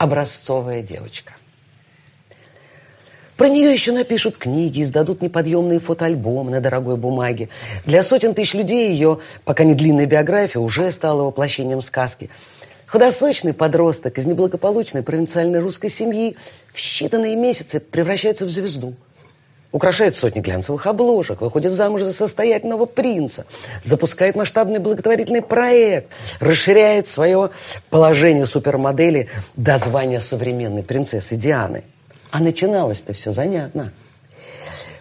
образцовая девочка. Про нее еще напишут книги, издадут неподъемные фотоальбомы на дорогой бумаге. Для сотен тысяч людей ее, пока не длинная биография, уже стала воплощением сказки. Худосочный подросток из неблагополучной провинциальной русской семьи в считанные месяцы превращается в звезду. Украшает сотни глянцевых обложек, выходит замуж за состоятельного принца, запускает масштабный благотворительный проект, расширяет свое положение супермодели до звания современной принцессы Дианы – а начиналось-то все занятно.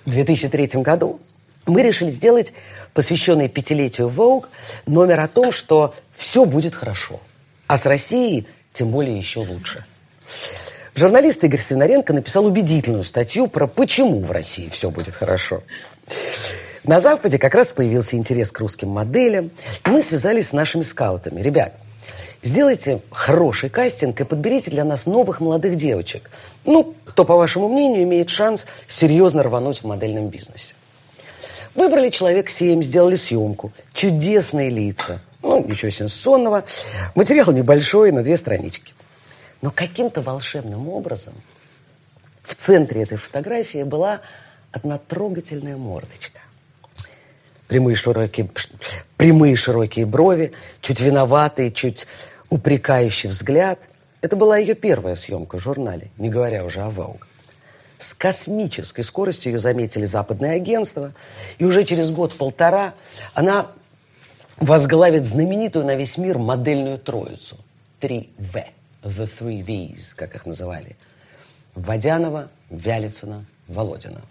В 2003 году мы решили сделать посвященный пятилетию Vogue номер о том, что все будет хорошо. А с Россией тем более еще лучше. Журналист Игорь Свинаренко написал убедительную статью про почему в России все будет хорошо. На Западе как раз появился интерес к русским моделям, и мы связались с нашими скаутами. Ребят, Сделайте хороший кастинг и подберите для нас новых молодых девочек. Ну, кто, по вашему мнению, имеет шанс серьезно рвануть в модельном бизнесе. Выбрали человек семь, сделали съемку. Чудесные лица. Ну, ничего сенсационного. Материал небольшой, на две странички. Но каким-то волшебным образом в центре этой фотографии была одна трогательная мордочка прямые широкие, прямые широкие брови, чуть виноватый, чуть упрекающий взгляд. Это была ее первая съемка в журнале, не говоря уже о Vogue. С космической скоростью ее заметили западные агентства, и уже через год-полтора она возглавит знаменитую на весь мир модельную троицу. Три В. The Three V's, как их называли. Водянова, Вялицына, Володина.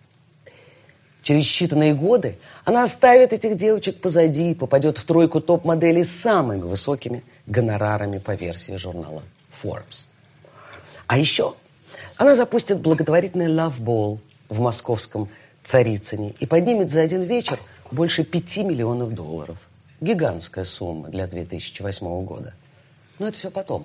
Через считанные годы она оставит этих девочек позади и попадет в тройку топ-моделей с самыми высокими гонорарами по версии журнала Forbes. А еще она запустит благотворительный Love Ball в московском Царицыне и поднимет за один вечер больше 5 миллионов долларов. Гигантская сумма для 2008 года. Но это все потом.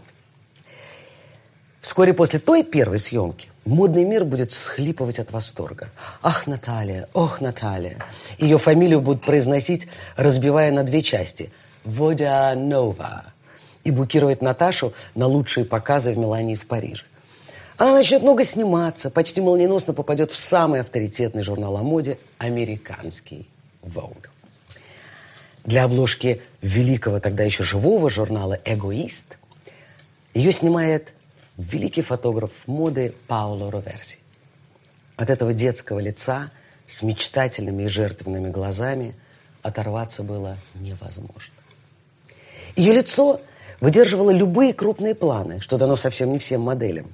Вскоре после той первой съемки модный мир будет всхлипывать от восторга. Ах, Наталья, ох, Наталья. Ее фамилию будут произносить, разбивая на две части. Водянова. И букировать Наташу на лучшие показы в Милане и в Париже. Она начнет много сниматься, почти молниеносно попадет в самый авторитетный журнал о моде «Американский Vogue». Для обложки великого тогда еще живого журнала «Эгоист» ее снимает великий фотограф моды Пауло Роверси. От этого детского лица с мечтательными и жертвенными глазами оторваться было невозможно. Ее лицо выдерживало любые крупные планы, что дано совсем не всем моделям.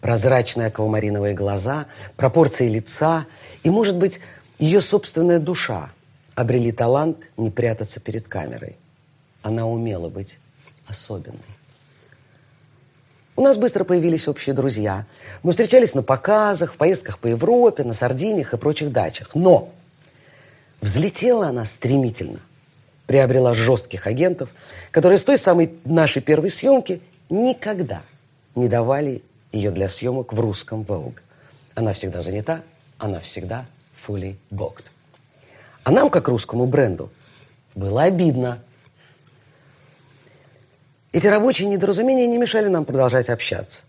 Прозрачные аквамариновые глаза, пропорции лица и, может быть, ее собственная душа обрели талант не прятаться перед камерой. Она умела быть особенной. У нас быстро появились общие друзья. Мы встречались на показах, в поездках по Европе, на Сардиниях и прочих дачах. Но взлетела она стремительно. Приобрела жестких агентов, которые с той самой нашей первой съемки никогда не давали ее для съемок в русском Vogue. Она всегда занята, она всегда fully booked. А нам, как русскому бренду, было обидно – эти рабочие недоразумения не мешали нам продолжать общаться.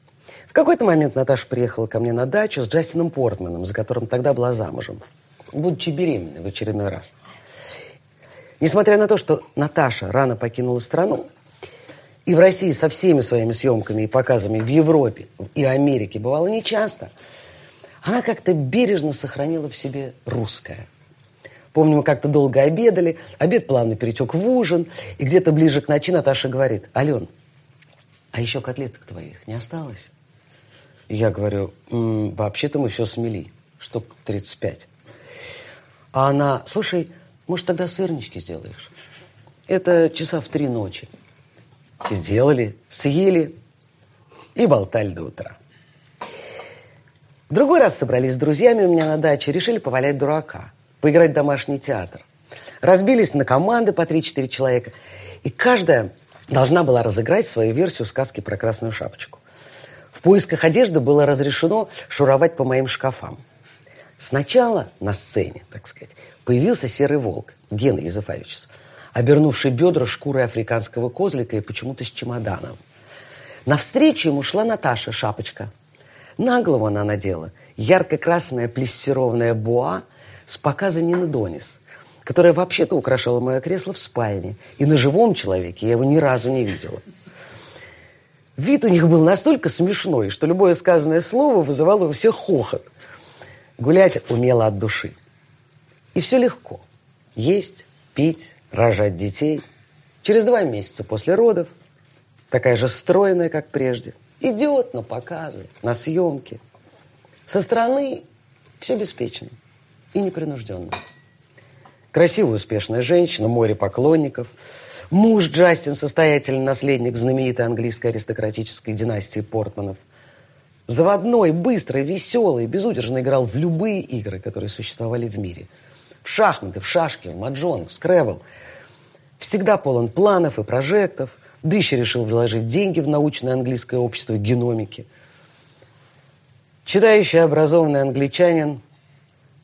В какой-то момент Наташа приехала ко мне на дачу с Джастином Портманом, за которым тогда была замужем, будучи беременной в очередной раз. Несмотря на то, что Наташа рано покинула страну, и в России со всеми своими съемками и показами в Европе и Америке бывало нечасто, она как-то бережно сохранила в себе русское – Помню, мы как-то долго обедали, обед плавно перетек в ужин, и где-то ближе к ночи Наташа говорит, Ален, а еще котлеток твоих не осталось? И я говорю, вообще-то мы все смели, штук 35. А она, слушай, может, тогда сырнички сделаешь? Это часа в три ночи. Сделали, съели и болтали до утра. Другой раз собрались с друзьями у меня на даче, решили повалять дурака – поиграть в домашний театр. Разбились на команды по 3-4 человека, и каждая должна была разыграть свою версию сказки про красную шапочку. В поисках одежды было разрешено шуровать по моим шкафам. Сначала на сцене, так сказать, появился серый волк, Гена Езефович, обернувший бедра шкурой африканского козлика и почему-то с чемоданом. Навстречу ему шла Наташа Шапочка. На голову она надела ярко-красная плессированная буа с показа Нины Донис, которая вообще-то украшала мое кресло в спальне. И на живом человеке я его ни разу не видела. Вид у них был настолько смешной, что любое сказанное слово вызывало у всех хохот. Гулять умела от души. И все легко. Есть, пить, рожать детей. Через два месяца после родов, такая же стройная, как прежде, идет на показы, на съемки. Со стороны все беспечно и непринужденно. Красивая, успешная женщина, море поклонников – Муж Джастин – состоятельный наследник знаменитой английской аристократической династии Портманов. Заводной, быстрый, веселый, безудержно играл в любые игры, которые существовали в мире. В шахматы, в шашки, в маджонг, в скребл. Всегда полон планов и прожектов. Да решил вложить деньги в научное английское общество геномики. Читающий образованный англичанин,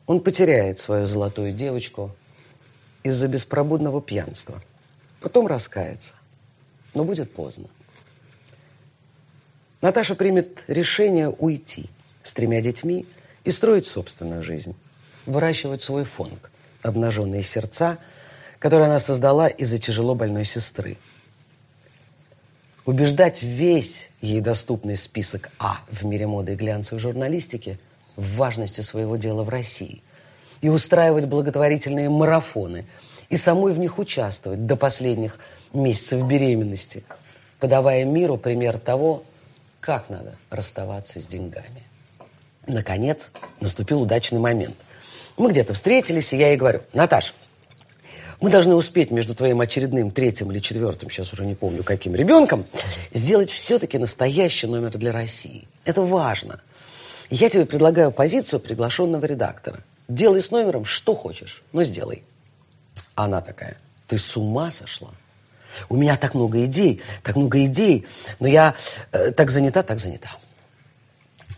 он потеряет свою золотую девочку из-за беспробудного пьянства – потом раскается. Но будет поздно. Наташа примет решение уйти с тремя детьми и строить собственную жизнь. Выращивать свой фонд «Обнаженные сердца», который она создала из-за тяжело больной сестры. Убеждать весь ей доступный список А в мире моды и глянцевой журналистики в важности своего дела в России и устраивать благотворительные марафоны – и самой в них участвовать до последних месяцев беременности, подавая миру пример того, как надо расставаться с деньгами. Наконец, наступил удачный момент. Мы где-то встретились, и я ей говорю, Наташ, мы должны успеть между твоим очередным третьим или четвертым, сейчас уже не помню, каким ребенком, сделать все-таки настоящий номер для России. Это важно. Я тебе предлагаю позицию приглашенного редактора. Делай с номером что хочешь, но сделай. Она такая, ты с ума сошла? У меня так много идей, так много идей, но я э, так занята, так занята.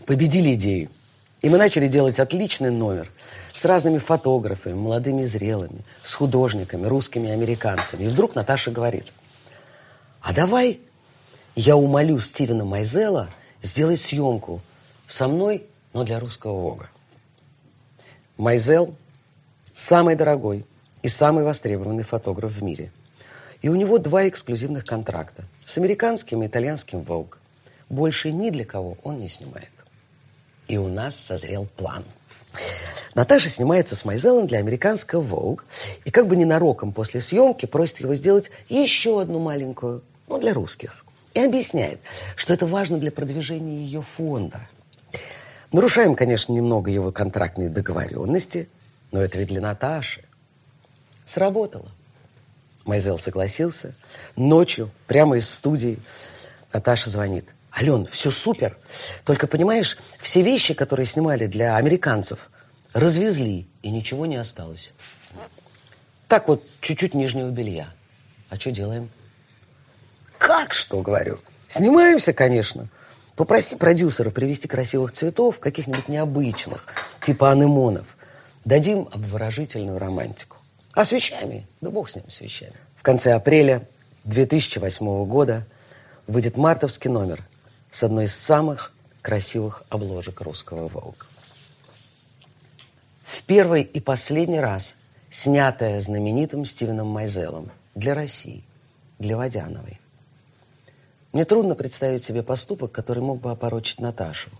Победили идеи. И мы начали делать отличный номер с разными фотографами, молодыми и зрелыми, с художниками, русскими и американцами. И вдруг Наташа говорит, а давай я умолю Стивена Майзела сделать съемку со мной, но для русского Вога. Майзел самый дорогой, и самый востребованный фотограф в мире. И у него два эксклюзивных контракта с американским и итальянским Vogue. Больше ни для кого он не снимает. И у нас созрел план. Наташа снимается с Майзелом для американского Vogue и как бы ненароком после съемки просит его сделать еще одну маленькую, ну, для русских. И объясняет, что это важно для продвижения ее фонда. Нарушаем, конечно, немного его контрактные договоренности, но это ведь для Наташи. Сработало. Майзел согласился. Ночью, прямо из студии, Наташа звонит. Ален, все супер. Только, понимаешь, все вещи, которые снимали для американцев, развезли, и ничего не осталось. Так вот, чуть-чуть нижнего белья. А что делаем? Как что, говорю? Снимаемся, конечно. Попроси продюсера привезти красивых цветов, каких-нибудь необычных, типа анемонов. Дадим обворожительную романтику. А с вещами? Да бог с ним, с вещами. В конце апреля 2008 года выйдет мартовский номер с одной из самых красивых обложек русского Vogue. В первый и последний раз снятая знаменитым Стивеном Майзелом для России, для Водяновой. Мне трудно представить себе поступок, который мог бы опорочить Наташу.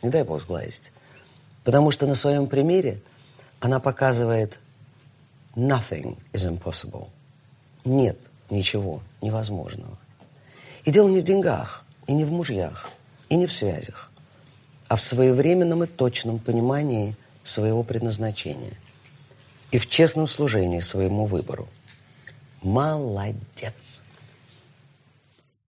Не дай бог сглазить. Потому что на своем примере она показывает Nothing is impossible. Нет ничего невозможного. И дело не в деньгах, и не в мужьях, и не в связях, а в своевременном и точном понимании своего предназначения и в честном служении своему выбору. Молодец!